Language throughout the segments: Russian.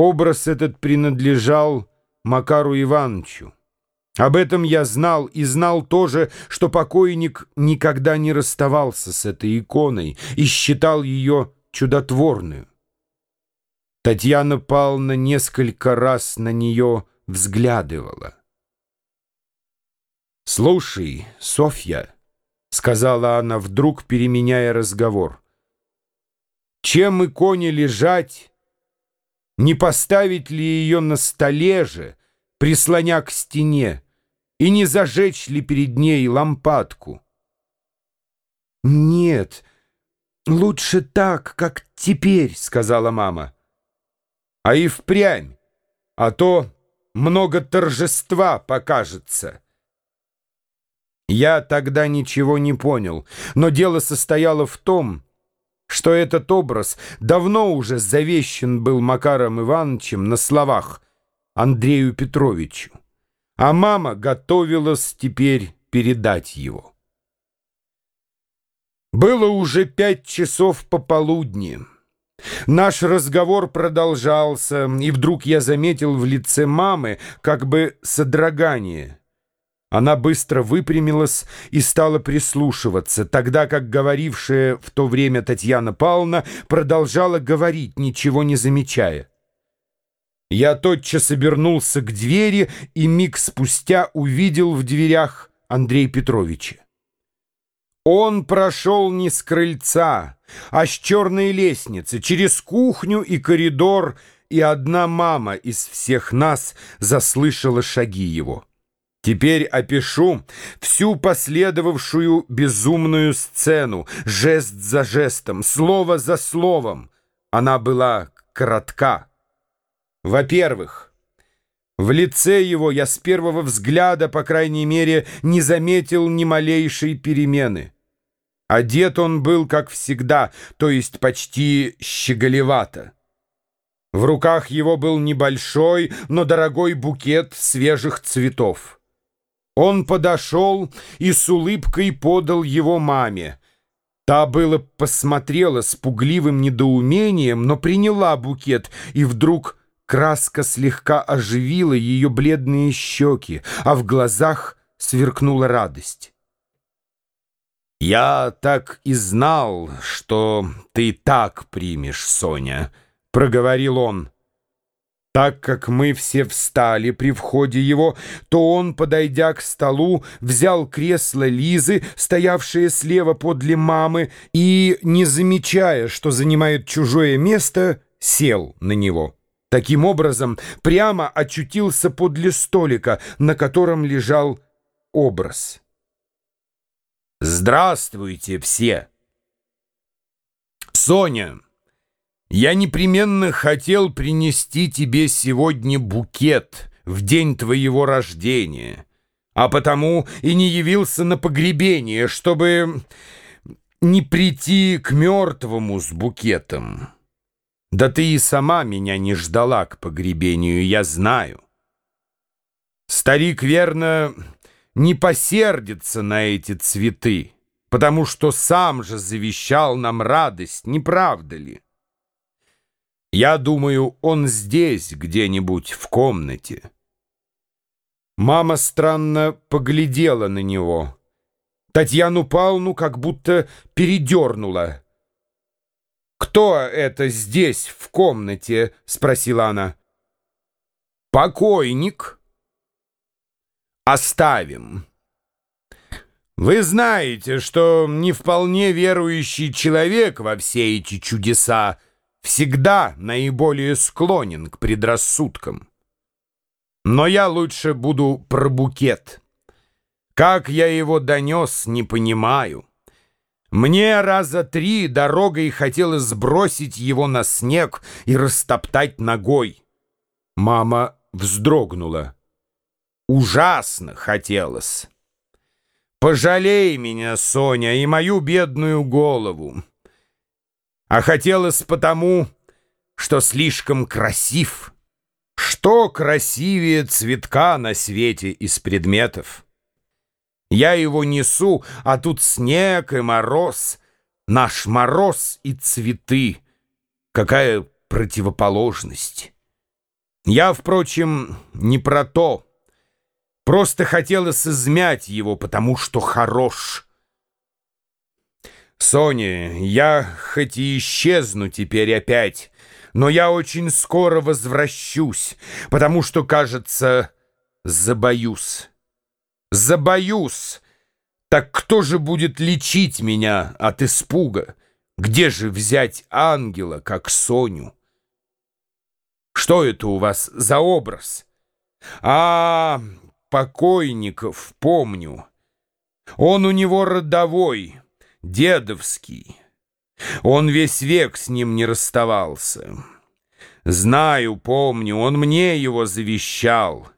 Образ этот принадлежал Макару Ивановичу. Об этом я знал и знал тоже, что покойник никогда не расставался с этой иконой и считал ее чудотворную. Татьяна Павловна несколько раз на нее взглядывала. «Слушай, Софья», — сказала она вдруг, переменяя разговор, — «чем иконе лежать, не поставить ли ее на столе же, прислоня к стене, и не зажечь ли перед ней лампадку?» «Нет, лучше так, как теперь», — сказала мама. «А и впрямь, а то много торжества покажется». Я тогда ничего не понял, но дело состояло в том, что этот образ давно уже завещен был Макаром Ивановичем на словах Андрею Петровичу, а мама готовилась теперь передать его. Было уже пять часов пополудни. Наш разговор продолжался, и вдруг я заметил в лице мамы как бы содрогание — она быстро выпрямилась и стала прислушиваться, тогда как говорившая в то время Татьяна Павловна продолжала говорить, ничего не замечая. Я тотчас обернулся к двери и миг спустя увидел в дверях Андрея Петровича. Он прошел не с крыльца, а с черной лестницы, через кухню и коридор, и одна мама из всех нас заслышала шаги его. Теперь опишу всю последовавшую безумную сцену, жест за жестом, слово за словом. Она была коротка. Во-первых, в лице его я с первого взгляда, по крайней мере, не заметил ни малейшей перемены. Одет он был, как всегда, то есть почти щеголевато. В руках его был небольшой, но дорогой букет свежих цветов. Он подошел и с улыбкой подал его маме. Та было посмотрела с пугливым недоумением, но приняла букет, и вдруг краска слегка оживила ее бледные щеки, а в глазах сверкнула радость. «Я так и знал, что ты так примешь, Соня», — проговорил он. Так как мы все встали при входе его, то он, подойдя к столу, взял кресло Лизы, стоявшее слева подле мамы, и, не замечая, что занимает чужое место, сел на него. Таким образом, прямо очутился подле столика, на котором лежал образ. «Здравствуйте все!» «Соня!» Я непременно хотел принести тебе сегодня букет в день твоего рождения, а потому и не явился на погребение, чтобы не прийти к мертвому с букетом. Да ты и сама меня не ждала к погребению, я знаю. Старик, верно, не посердится на эти цветы, потому что сам же завещал нам радость, не правда ли? Я думаю, он здесь, где-нибудь в комнате. Мама странно поглядела на него. Татьяну Павловну как будто передернула. «Кто это здесь, в комнате?» — спросила она. «Покойник». «Оставим». Вы знаете, что не вполне верующий человек во все эти чудеса всегда наиболее склонен к предрассудкам. Но я лучше буду про букет. Как я его донес, не понимаю. Мне раза три дорогой хотелось сбросить его на снег и растоптать ногой. Мама вздрогнула. Ужасно хотелось. Пожалей меня, Соня, и мою бедную голову а хотелось потому, что слишком красив. Что красивее цветка на свете из предметов? Я его несу, а тут снег и мороз, наш мороз и цветы. Какая противоположность! Я, впрочем, не про то. Просто хотелось измять его, потому что хорош. Соня, я хоть и исчезну теперь опять, но я очень скоро возвращусь, потому что, кажется, забоюсь. Забоюсь. Так кто же будет лечить меня от испуга? Где же взять ангела, как Соню? Что это у вас за образ? А, покойников помню. Он у него родовой, дедовский. Он весь век с ним не расставался. Знаю, помню, он мне его завещал.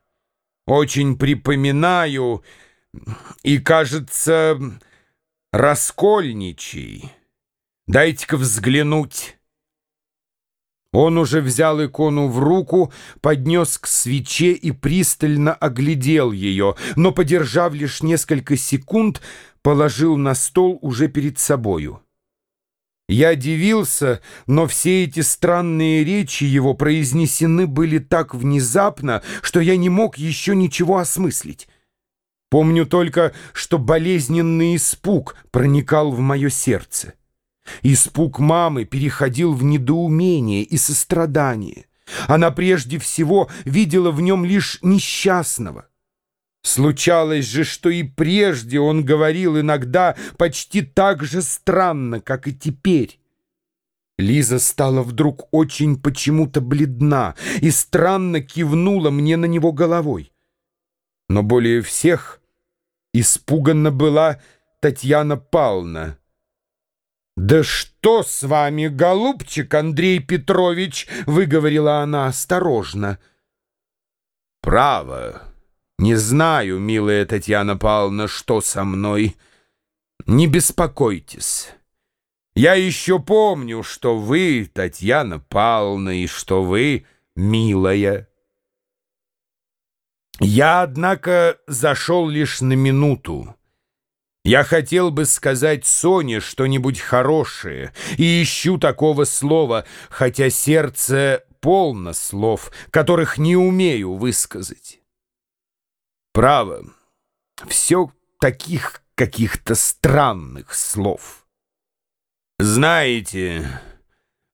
Очень припоминаю и, кажется, раскольничий. Дайте-ка взглянуть». Он уже взял икону в руку, поднес к свече и пристально оглядел ее, но, подержав лишь несколько секунд, положил на стол уже перед собою. Я дивился, но все эти странные речи его произнесены были так внезапно, что я не мог еще ничего осмыслить. Помню только, что болезненный испуг проникал в мое сердце. Испуг мамы переходил в недоумение и сострадание. Она прежде всего видела в нем лишь несчастного. Случалось же, что и прежде он говорил иногда почти так же странно, как и теперь. Лиза стала вдруг очень почему-то бледна и странно кивнула мне на него головой. Но более всех испуганна была Татьяна Павловна. «Да что с вами, голубчик Андрей Петрович?» — выговорила она осторожно. «Право, не знаю, милая Татьяна Павловна, что со мной. Не беспокойтесь. Я еще помню, что вы, Татьяна Павловна, и что вы, милая». Я, однако, зашел лишь на минуту. Я хотел бы сказать Соне что-нибудь хорошее, и ищу такого слова, хотя сердце полно слов, которых не умею высказать. Право, все таких каких-то странных слов. Знаете,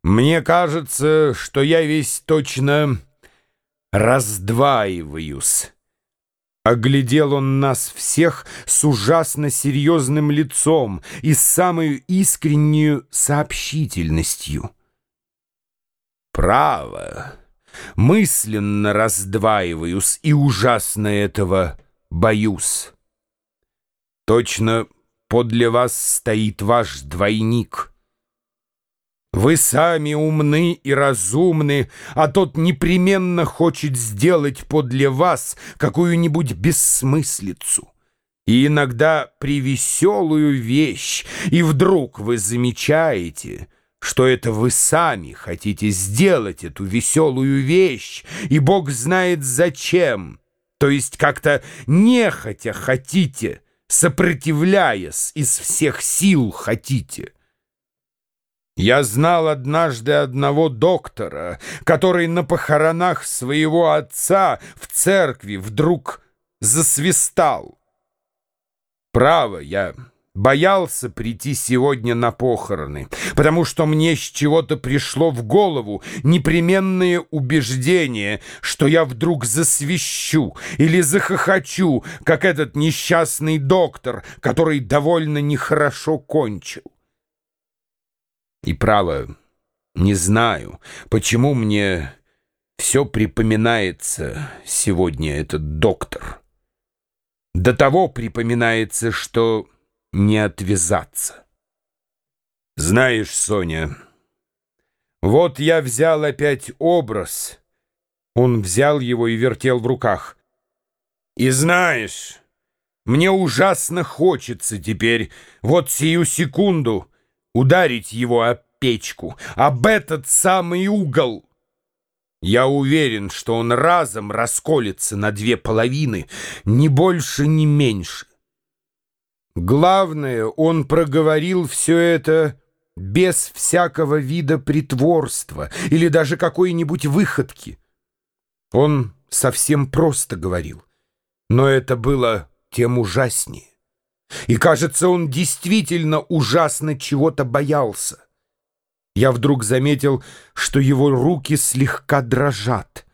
мне кажется, что я весь точно раздваиваюсь. Оглядел он нас всех с ужасно серьезным лицом и с самой искреннюю сообщительностью. Право, мысленно раздваиваюсь и ужасно этого боюсь. Точно подле вас стоит ваш двойник — вы сами умны и разумны, а тот непременно хочет сделать подле вас какую-нибудь бессмыслицу. И иногда привеселую вещь, и вдруг вы замечаете, что это вы сами хотите сделать эту веселую вещь, и Бог знает зачем, то есть как-то нехотя хотите, сопротивляясь, из всех сил хотите. Я знал однажды одного доктора, который на похоронах своего отца в церкви вдруг засвистал. Право, я боялся прийти сегодня на похороны, потому что мне с чего-то пришло в голову непременное убеждение, что я вдруг засвищу или захохочу, как этот несчастный доктор, который довольно нехорошо кончил. И право, не знаю, почему мне все припоминается сегодня этот доктор. До того припоминается, что не отвязаться. Знаешь, Соня, вот я взял опять образ. Он взял его и вертел в руках. И знаешь, мне ужасно хочется теперь, вот сию секунду, ударить его о печку, об этот самый угол. Я уверен, что он разом расколется на две половины, ни больше, ни меньше. Главное, он проговорил все это без всякого вида притворства или даже какой-нибудь выходки. Он совсем просто говорил, но это было тем ужаснее. И, кажется, он действительно ужасно чего-то боялся. Я вдруг заметил, что его руки слегка дрожат.